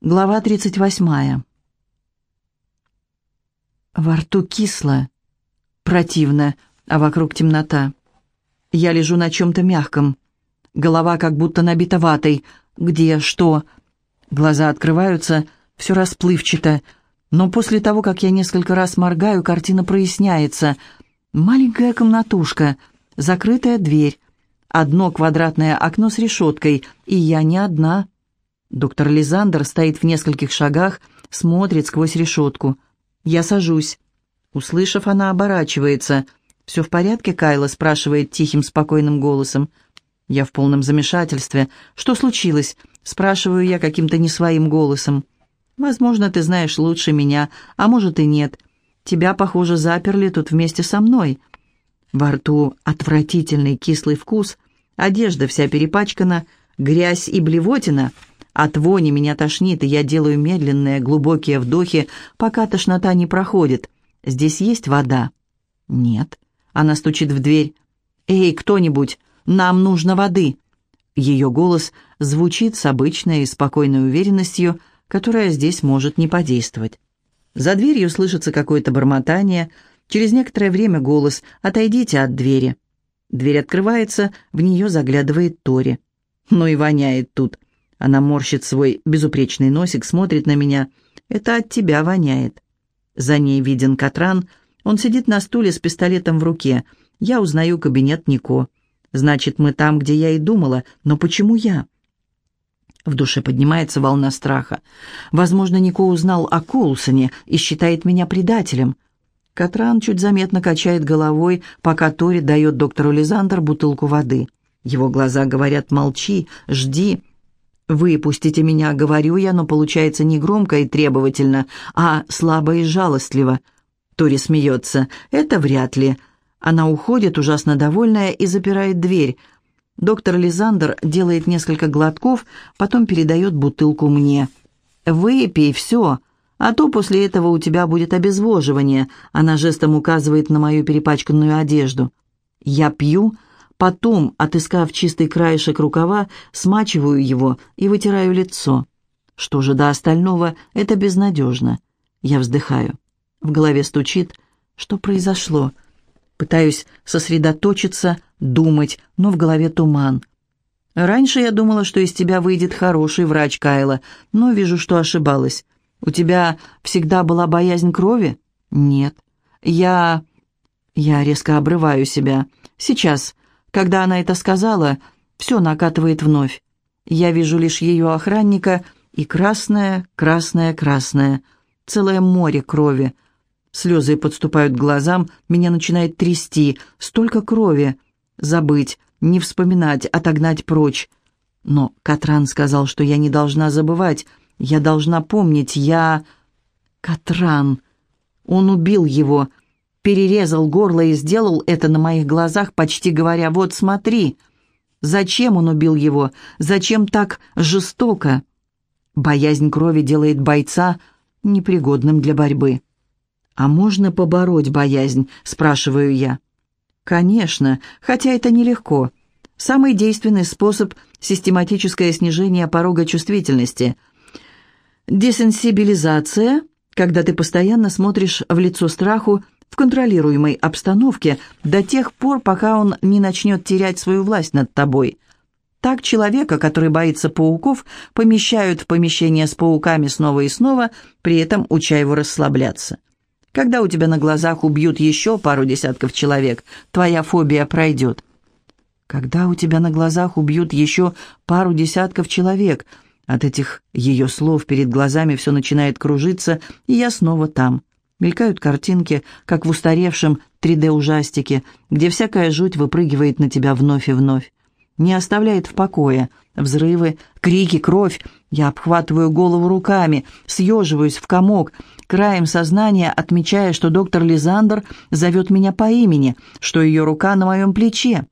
Глава 38. Во рту кисло, противно, а вокруг темнота. Я лежу на чем-то мягком. Голова как будто набита ватой. Где? Что? Глаза открываются, все расплывчато. Но после того, как я несколько раз моргаю, картина проясняется. Маленькая комнатушка, закрытая дверь, одно квадратное окно с решеткой, и я не одна. Доктор Лизандер стоит в нескольких шагах, смотрит сквозь решетку. Я сажусь. Услышав, она оборачивается. «Все в порядке, Кайла?» — спрашивает тихим, спокойным голосом. Я в полном замешательстве. «Что случилось?» — спрашиваю я каким-то не своим голосом. «Возможно, ты знаешь лучше меня, а может и нет. Тебя, похоже, заперли тут вместе со мной». Во рту отвратительный кислый вкус, одежда вся перепачкана, грязь и блевотина — от вони меня тошнит, и я делаю медленные, глубокие вдохи, пока тошнота не проходит. Здесь есть вода? Нет. Она стучит в дверь. «Эй, кто-нибудь, нам нужно воды!» Ее голос звучит с обычной и спокойной уверенностью, которая здесь может не подействовать. За дверью слышится какое-то бормотание. Через некоторое время голос «Отойдите от двери». Дверь открывается, в нее заглядывает Тори. Ну и воняет тут. Она морщит свой безупречный носик, смотрит на меня. «Это от тебя воняет». За ней виден Катран. Он сидит на стуле с пистолетом в руке. Я узнаю кабинет Нико. Значит, мы там, где я и думала. Но почему я? В душе поднимается волна страха. Возможно, Нико узнал о Коулсоне и считает меня предателем. Катран чуть заметно качает головой, пока Тори дает доктору Лизандер бутылку воды. Его глаза говорят «молчи, жди», «Выпустите меня», — говорю я, но получается не громко и требовательно, а слабо и жалостливо. Тори смеется. «Это вряд ли». Она уходит, ужасно довольная, и запирает дверь. Доктор Лизандер делает несколько глотков, потом передает бутылку мне. «Выпей все, а то после этого у тебя будет обезвоживание», она жестом указывает на мою перепачканную одежду. Я пью, — Потом, отыскав чистый краешек рукава, смачиваю его и вытираю лицо. Что же до остального, это безнадежно. Я вздыхаю. В голове стучит. Что произошло? Пытаюсь сосредоточиться, думать, но в голове туман. Раньше я думала, что из тебя выйдет хороший врач Кайла, но вижу, что ошибалась. У тебя всегда была боязнь крови? Нет. Я... Я резко обрываю себя. Сейчас. Когда она это сказала, все накатывает вновь. Я вижу лишь ее охранника и красное, красное, красное. Целое море крови. Слезы подступают к глазам, меня начинает трясти. Столько крови. Забыть, не вспоминать, отогнать прочь. Но Катран сказал, что я не должна забывать. Я должна помнить, я... Катран. Он убил его перерезал горло и сделал это на моих глазах, почти говоря, «Вот смотри». Зачем он убил его? Зачем так жестоко? Боязнь крови делает бойца непригодным для борьбы. «А можно побороть боязнь?» – спрашиваю я. «Конечно, хотя это нелегко. Самый действенный способ – систематическое снижение порога чувствительности. Десенсибилизация, когда ты постоянно смотришь в лицо страху – в контролируемой обстановке до тех пор, пока он не начнет терять свою власть над тобой. Так человека, который боится пауков, помещают в помещение с пауками снова и снова, при этом уча его расслабляться. Когда у тебя на глазах убьют еще пару десятков человек, твоя фобия пройдет. Когда у тебя на глазах убьют еще пару десятков человек, от этих ее слов перед глазами все начинает кружиться, и я снова там. Мелькают картинки, как в устаревшем 3D-ужастике, где всякая жуть выпрыгивает на тебя вновь и вновь. Не оставляет в покое. Взрывы, крики, кровь. Я обхватываю голову руками, съеживаюсь в комок, краем сознания отмечая, что доктор Лизандр зовет меня по имени, что ее рука на моем плече.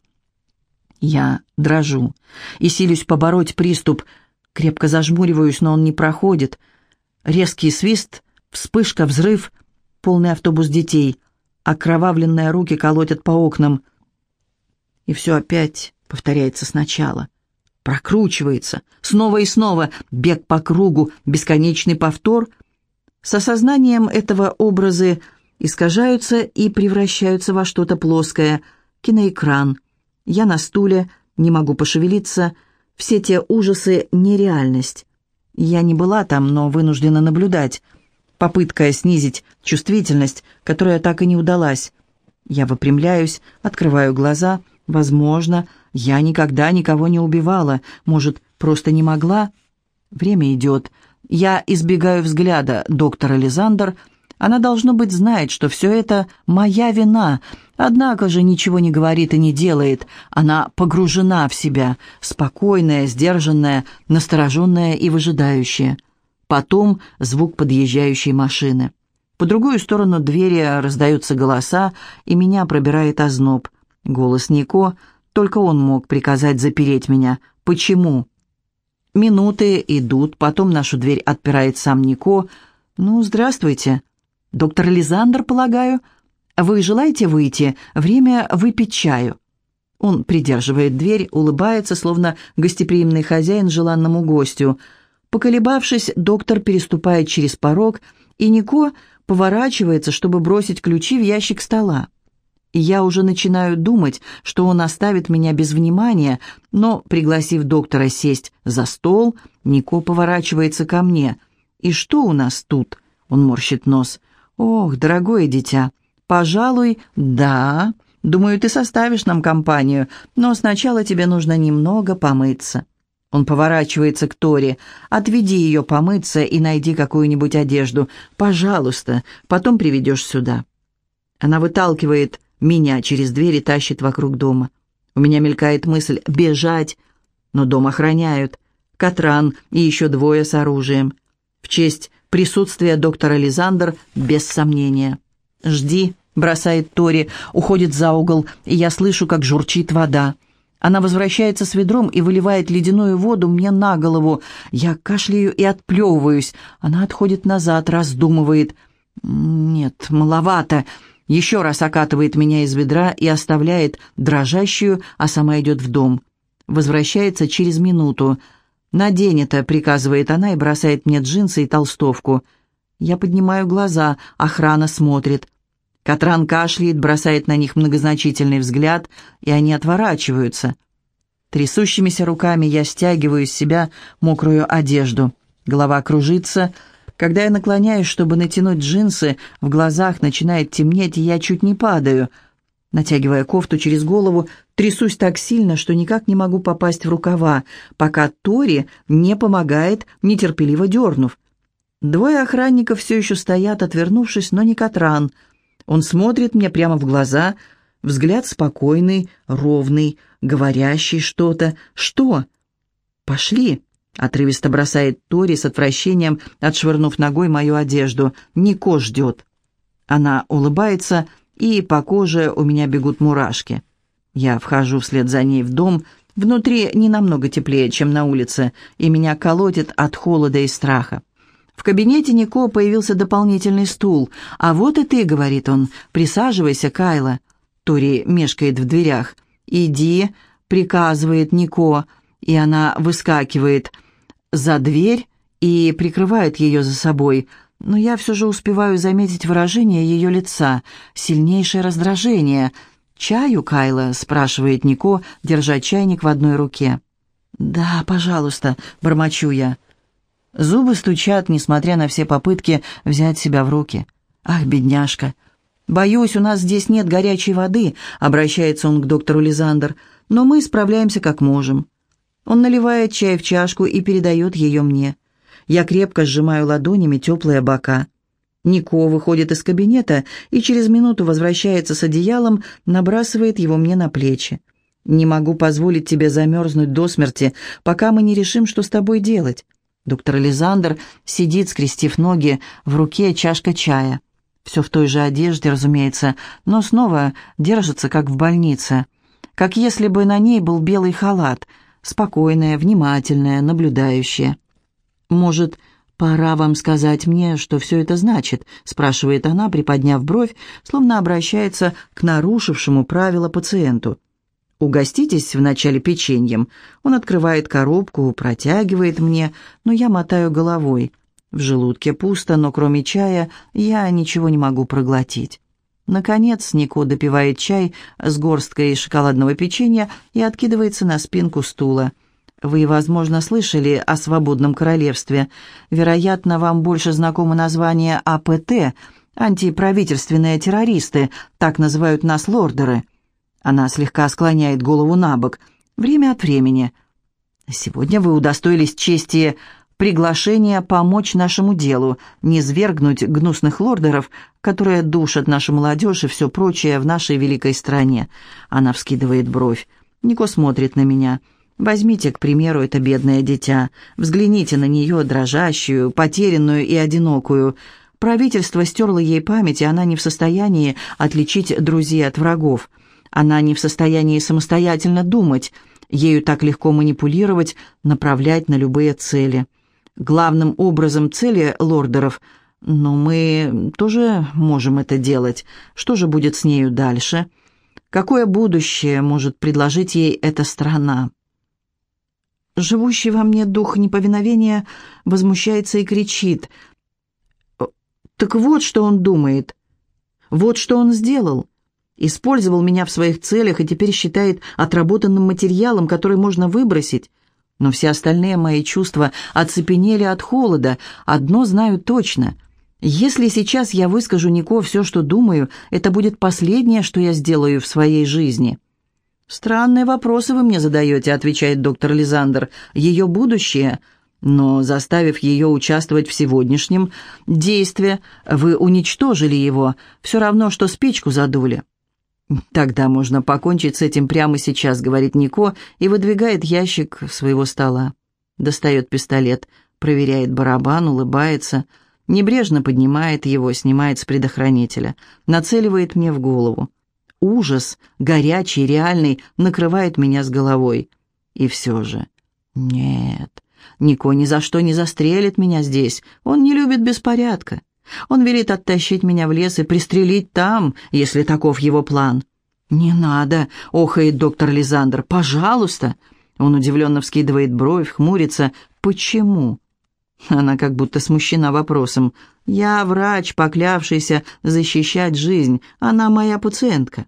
Я дрожу и силюсь побороть приступ. Крепко зажмуриваюсь, но он не проходит. Резкий свист, вспышка, взрыв — полный автобус детей. Окровавленные руки колотят по окнам. И все опять повторяется сначала. Прокручивается. Снова и снова. Бег по кругу. Бесконечный повтор. С осознанием этого образы искажаются и превращаются во что-то плоское. Киноэкран. Я на стуле, не могу пошевелиться. Все те ужасы — нереальность. Я не была там, но вынуждена наблюдать. Попытка снизить чувствительность, которая так и не удалась. Я выпрямляюсь, открываю глаза. Возможно, я никогда никого не убивала. Может, просто не могла? Время идет. Я избегаю взгляда доктора Лизандер. Она, должно быть, знает, что все это моя вина. Однако же ничего не говорит и не делает. Она погружена в себя, спокойная, сдержанная, настороженная и выжидающая. Потом звук подъезжающей машины. По другую сторону двери раздаются голоса, и меня пробирает озноб. Голос Нико, только он мог приказать запереть меня. Почему? Минуты идут, потом нашу дверь отпирает сам Нико. «Ну, здравствуйте. Доктор Лизандр, полагаю. Вы желаете выйти? Время выпить чаю». Он придерживает дверь, улыбается, словно гостеприимный хозяин желанному гостю. Поколебавшись, доктор переступает через порог, и Нико поворачивается, чтобы бросить ключи в ящик стола. Я уже начинаю думать, что он оставит меня без внимания, но, пригласив доктора сесть за стол, Нико поворачивается ко мне. «И что у нас тут?» — он морщит нос. «Ох, дорогое дитя, пожалуй, да. Думаю, ты составишь нам компанию, но сначала тебе нужно немного помыться». Он поворачивается к Торе. «Отведи ее помыться и найди какую-нибудь одежду. Пожалуйста, потом приведешь сюда». Она выталкивает меня через дверь и тащит вокруг дома. У меня мелькает мысль «бежать», но дом охраняют. Катран и еще двое с оружием. В честь присутствия доктора Лизандер без сомнения. «Жди», — бросает Тори, уходит за угол, и я слышу, как журчит вода. Она возвращается с ведром и выливает ледяную воду мне на голову. Я кашляю и отплевываюсь. Она отходит назад, раздумывает. «Нет, маловато». Еще раз окатывает меня из ведра и оставляет дрожащую, а сама идет в дом. Возвращается через минуту. «Надень это», — приказывает она и бросает мне джинсы и толстовку. Я поднимаю глаза, охрана смотрит. Катран кашляет, бросает на них многозначительный взгляд, и они отворачиваются. Трясущимися руками я стягиваю с себя мокрую одежду. Голова кружится, — когда я наклоняюсь, чтобы натянуть джинсы, в глазах начинает темнеть, и я чуть не падаю. Натягивая кофту через голову, трясусь так сильно, что никак не могу попасть в рукава, пока Тори не помогает, нетерпеливо дернув. Двое охранников все еще стоят, отвернувшись, но не Катран. Он смотрит мне прямо в глаза, взгляд спокойный, ровный, говорящий что-то. «Что?» «Пошли!» Отрывисто бросает Тори с отвращением, отшвырнув ногой мою одежду. «Нико ждет». Она улыбается, и по коже у меня бегут мурашки. Я вхожу вслед за ней в дом. Внутри не намного теплее, чем на улице, и меня колотит от холода и страха. В кабинете Нико появился дополнительный стул. «А вот и ты», — говорит он, — «присаживайся, Кайла». Тори мешкает в дверях. «Иди», — приказывает Нико, и она выскакивает — за дверь и прикрывает ее за собой, но я все же успеваю заметить выражение ее лица, сильнейшее раздражение. «Чаю, Кайла?» — спрашивает Нико, держа чайник в одной руке. «Да, пожалуйста», — бормочу я. Зубы стучат, несмотря на все попытки взять себя в руки. «Ах, бедняжка!» «Боюсь, у нас здесь нет горячей воды», — обращается он к доктору Лизандер, «но мы справляемся как можем». Он наливает чай в чашку и передает ее мне. Я крепко сжимаю ладонями теплые бока. Нико выходит из кабинета и через минуту возвращается с одеялом, набрасывает его мне на плечи. «Не могу позволить тебе замерзнуть до смерти, пока мы не решим, что с тобой делать». Доктор Лизандр сидит, скрестив ноги, в руке чашка чая. Все в той же одежде, разумеется, но снова держится, как в больнице. Как если бы на ней был белый халат — спокойная, внимательная, наблюдающая. «Может, пора вам сказать мне, что все это значит?» спрашивает она, приподняв бровь, словно обращается к нарушившему правила пациенту. Угоститесь вначале печеньем. Он открывает коробку, протягивает мне, но я мотаю головой. В желудке пусто, но кроме чая я ничего не могу проглотить. Наконец Нико допивает чай с горсткой шоколадного печенья и откидывается на спинку стула. Вы, возможно, слышали о свободном королевстве. Вероятно, вам больше знакомо название АПТ – антиправительственные террористы, так называют нас лордеры – она слегка склоняет голову на бок. Время от времени. Сегодня вы удостоились чести приглашения помочь нашему делу, не свергнуть гнусных лордеров, которые душат нашу молодежь и все прочее в нашей великой стране. Она вскидывает бровь. Нико смотрит на меня. Возьмите, к примеру, это бедное дитя. Взгляните на нее, дрожащую, потерянную и одинокую. Правительство стерло ей память, и она не в состоянии отличить друзей от врагов. Она не в состоянии самостоятельно думать, ею так легко манипулировать, направлять на любые цели. Главным образом цели лордеров, но мы тоже можем это делать. Что же будет с нею дальше? Какое будущее может предложить ей эта страна? Живущий во мне дух неповиновения возмущается и кричит. Так вот, что он думает. Вот что он сделал. Использовал меня в своих целях и теперь считает отработанным материалом, который можно выбросить. Но все остальные мои чувства оцепенели от холода. Одно знаю точно. Если сейчас я выскажу Нико все, что думаю, это будет последнее, что я сделаю в своей жизни. «Странные вопросы вы мне задаете», — отвечает доктор Лизандр. «Ее будущее...» Но, заставив ее участвовать в сегодняшнем действии, вы уничтожили его, все равно, что спичку задули. «Тогда можно покончить с этим прямо сейчас», — говорит Нико и выдвигает ящик своего стола. Достает пистолет, проверяет барабан, улыбается, небрежно поднимает его, снимает с предохранителя, нацеливает мне в голову. Ужас, горячий, реальный, накрывает меня с головой. И все же... Нет, Нико ни за что не застрелит меня здесь. Он не любит беспорядка. Он велит оттащить меня в лес и пристрелить там, если таков его план. «Не надо!» — охает доктор Лизандр. «Пожалуйста!» Он удивленно вскидывает бровь, хмурится. «Почему?» Она как будто смущена вопросом. «Я врач, поклявшийся защищать жизнь. Она моя пациентка».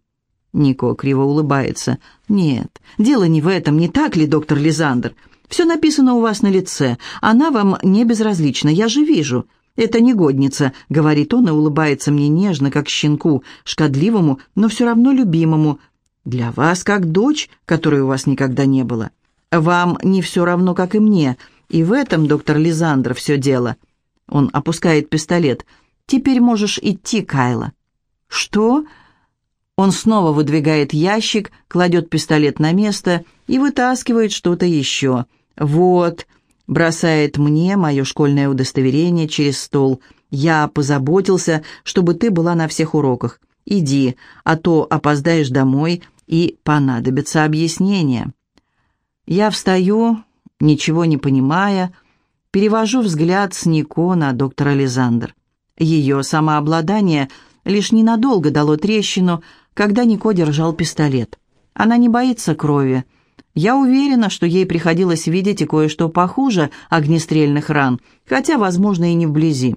Нико криво улыбается. «Нет, дело не в этом, не так ли, доктор Лизандр? Все написано у вас на лице. Она вам не безразлична, я же вижу. «Это негодница», — говорит он и улыбается мне нежно, как щенку, шкодливому, но все равно любимому. «Для вас как дочь, которой у вас никогда не было. Вам не все равно, как и мне. И в этом, доктор Лизандр, все дело». Он опускает пистолет. «Теперь можешь идти, Кайла». «Что?» Он снова выдвигает ящик, кладет пистолет на место и вытаскивает что-то еще. «Вот», бросает мне мое школьное удостоверение через стол. «Я позаботился, чтобы ты была на всех уроках. Иди, а то опоздаешь домой, и понадобится объяснение». Я встаю, ничего не понимая, перевожу взгляд с Нико на доктора Лизандр. Ее самообладание лишь ненадолго дало трещину, когда Нико держал пистолет. Она не боится крови, я уверена, что ей приходилось видеть и кое-что похуже огнестрельных ран, хотя, возможно, и не вблизи.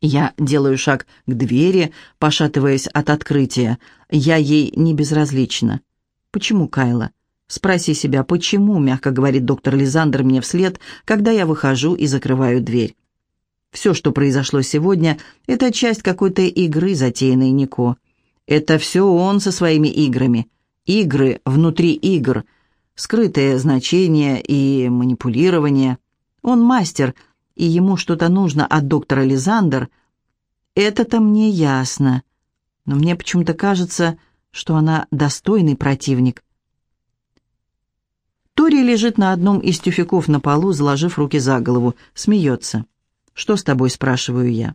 Я делаю шаг к двери, пошатываясь от открытия. Я ей не безразлична. «Почему, Кайла?» «Спроси себя, почему?» — мягко говорит доктор Лизандр мне вслед, когда я выхожу и закрываю дверь. Все, что произошло сегодня, это часть какой-то игры, затеянной Нико. Это все он со своими играми. Игры внутри игр — скрытые значения и манипулирование. Он мастер, и ему что-то нужно от доктора Лизандер. Это-то мне ясно. Но мне почему-то кажется, что она достойный противник. Тори лежит на одном из тюфяков на полу, заложив руки за голову, смеется. «Что с тобой?» – спрашиваю я.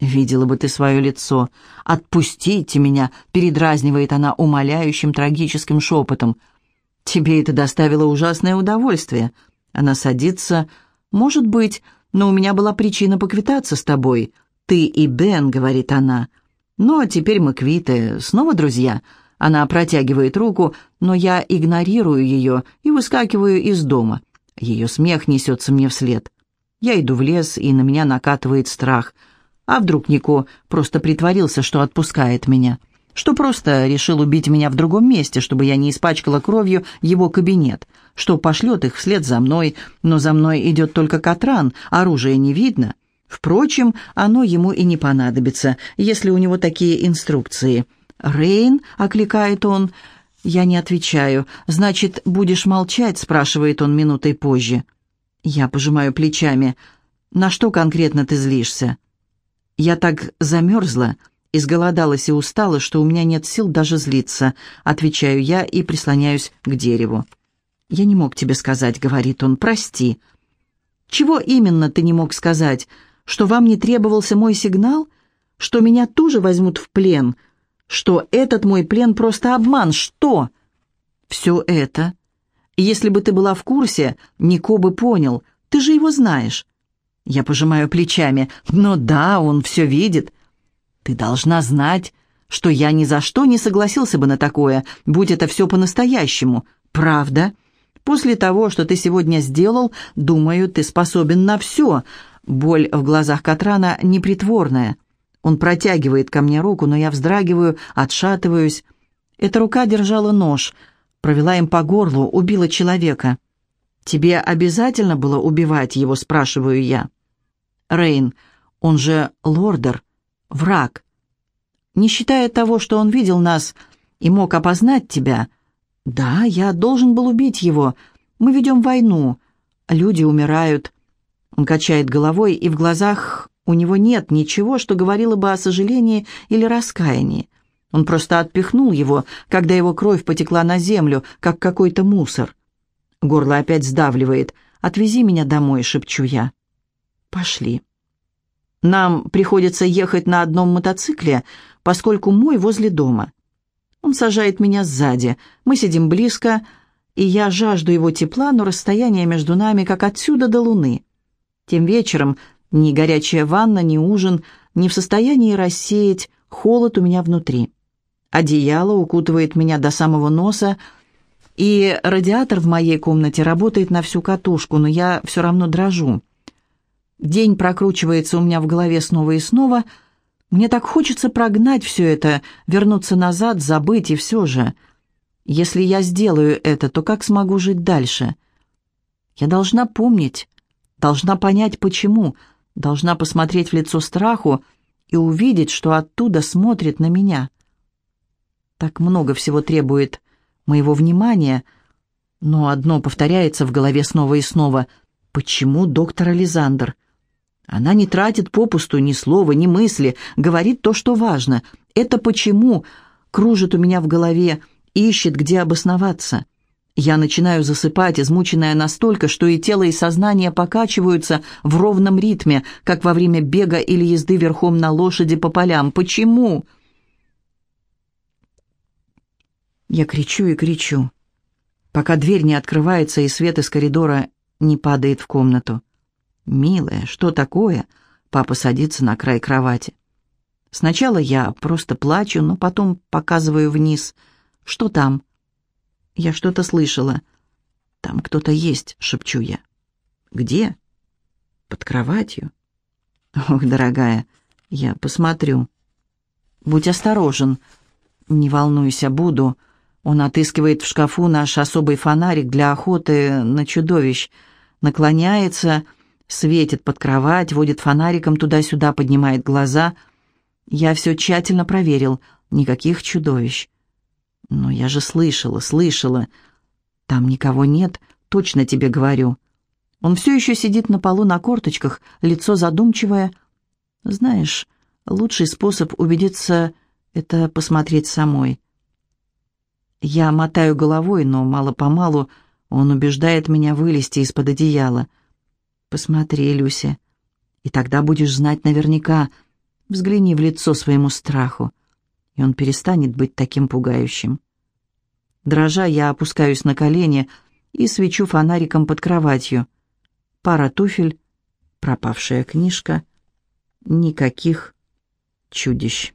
«Видела бы ты свое лицо. Отпустите меня!» – передразнивает она умоляющим трагическим шепотом – «Тебе это доставило ужасное удовольствие». Она садится. «Может быть, но у меня была причина поквитаться с тобой. Ты и Бен», — говорит она. «Но теперь мы квиты, снова друзья». Она протягивает руку, но я игнорирую ее и выскакиваю из дома. Ее смех несется мне вслед. Я иду в лес, и на меня накатывает страх. А вдруг Нико просто притворился, что отпускает меня? Что просто решил убить меня в другом месте, чтобы я не испачкала кровью его кабинет? Что пошлет их вслед за мной, но за мной идет только Катран, оружия не видно? Впрочем, оно ему и не понадобится, если у него такие инструкции. «Рейн?» — окликает он. Я не отвечаю. «Значит, будешь молчать?» — спрашивает он минутой позже. Я пожимаю плечами. «На что конкретно ты злишься?» «Я так замерзла, изголодалась и устала, что у меня нет сил даже злиться», — отвечаю я и прислоняюсь к дереву. «Я не мог тебе сказать», — говорит он, — «прости». «Чего именно ты не мог сказать? Что вам не требовался мой сигнал? Что меня тоже возьмут в плен? Что этот мой плен просто обман? Что?» «Все это», если бы ты была в курсе, Нико бы понял. Ты же его знаешь». Я пожимаю плечами. «Но да, он все видит». «Ты должна знать, что я ни за что не согласился бы на такое, будь это все по-настоящему. Правда? После того, что ты сегодня сделал, думаю, ты способен на все». Боль в глазах Катрана непритворная. Он протягивает ко мне руку, но я вздрагиваю, отшатываюсь. Эта рука держала нож — провела им по горлу, убила человека. Тебе обязательно было убивать его, спрашиваю я. Рейн, он же лордер, враг. Не считая того, что он видел нас и мог опознать тебя. Да, я должен был убить его. Мы ведем войну. Люди умирают. Он качает головой, и в глазах у него нет ничего, что говорило бы о сожалении или раскаянии. Он просто отпихнул его, когда его кровь потекла на землю, как какой-то мусор. Горло опять сдавливает. «Отвези меня домой», — шепчу я. «Пошли». Нам приходится ехать на одном мотоцикле, поскольку мой возле дома. Он сажает меня сзади. Мы сидим близко, и я жажду его тепла, но расстояние между нами как отсюда до луны. Тем вечером ни горячая ванна, ни ужин не в состоянии рассеять холод у меня внутри. Одеяло укутывает меня до самого носа, и радиатор в моей комнате работает на всю катушку, но я все равно дрожу. День прокручивается у меня в голове снова и снова. Мне так хочется прогнать все это, вернуться назад, забыть, и все же. Если я сделаю это, то как смогу жить дальше? Я должна помнить, должна понять, почему, должна посмотреть в лицо страху и увидеть, что оттуда смотрит на меня так много всего требует моего внимания, но одно повторяется в голове снова и снова. Почему доктор Ализандр? Она не тратит попусту ни слова, ни мысли, говорит то, что важно. Это почему кружит у меня в голове, ищет, где обосноваться. Я начинаю засыпать, измученная настолько, что и тело, и сознание покачиваются в ровном ритме, как во время бега или езды верхом на лошади по полям. Почему? Я кричу и кричу, пока дверь не открывается и свет из коридора не падает в комнату. «Милая, что такое?» Папа садится на край кровати. Сначала я просто плачу, но потом показываю вниз. «Что там?» «Я что-то слышала». «Там кто-то есть», — шепчу я. «Где?» «Под кроватью». «Ох, дорогая, я посмотрю». «Будь осторожен». «Не волнуйся, буду». Он отыскивает в шкафу наш особый фонарик для охоты на чудовищ, наклоняется, светит под кровать, водит фонариком туда-сюда, поднимает глаза. Я все тщательно проверил, никаких чудовищ. Но я же слышала, слышала. Там никого нет, точно тебе говорю. Он все еще сидит на полу на корточках, лицо задумчивое. Знаешь, лучший способ убедиться — это посмотреть самой. Я мотаю головой, но мало-помалу он убеждает меня вылезти из-под одеяла. «Посмотри, Люся, и тогда будешь знать наверняка. Взгляни в лицо своему страху, и он перестанет быть таким пугающим». Дрожа, я опускаюсь на колени и свечу фонариком под кроватью. Пара туфель, пропавшая книжка, никаких чудищ.